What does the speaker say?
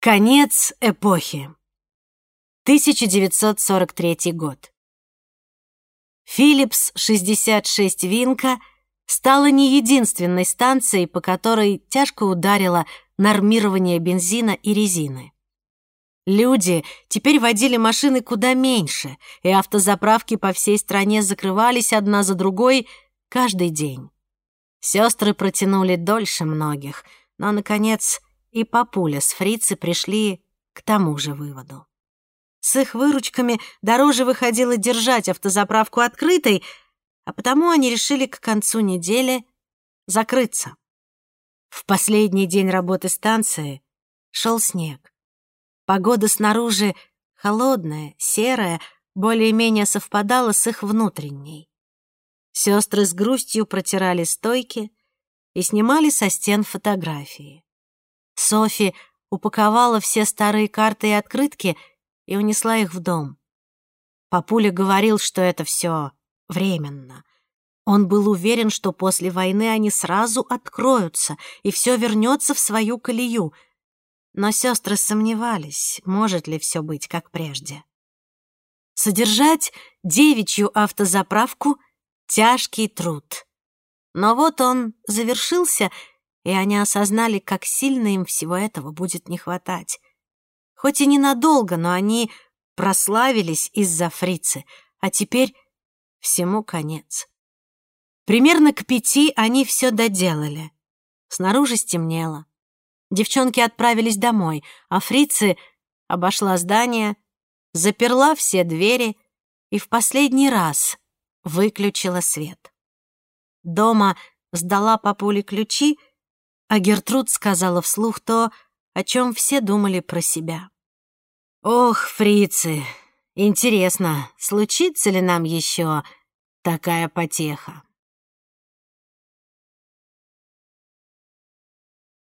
Конец эпохи. 1943 год. Philips 66 Винка стала не единственной станцией, по которой тяжко ударило нормирование бензина и резины. Люди теперь водили машины куда меньше, и автозаправки по всей стране закрывались одна за другой каждый день. Сестры протянули дольше многих, но, наконец, и папуля с фрицы пришли к тому же выводу. С их выручками дороже выходило держать автозаправку открытой, а потому они решили к концу недели закрыться. В последний день работы станции шел снег. Погода снаружи холодная, серая, более-менее совпадала с их внутренней. Сестры с грустью протирали стойки и снимали со стен фотографии. Софи упаковала все старые карты и открытки и унесла их в дом. Папуля говорил, что это все временно. Он был уверен, что после войны они сразу откроются, и все вернется в свою колею — но сестры сомневались, может ли все быть как прежде. Содержать девичью автозаправку — тяжкий труд. Но вот он завершился, и они осознали, как сильно им всего этого будет не хватать. Хоть и ненадолго, но они прославились из-за фрицы, а теперь всему конец. Примерно к пяти они все доделали. Снаружи стемнело. Девчонки отправились домой, а фрицы обошла здание, заперла все двери и в последний раз выключила свет. Дома сдала папуле ключи, а Гертруд сказала вслух то, о чем все думали про себя. «Ох, фрицы, интересно, случится ли нам еще такая потеха?»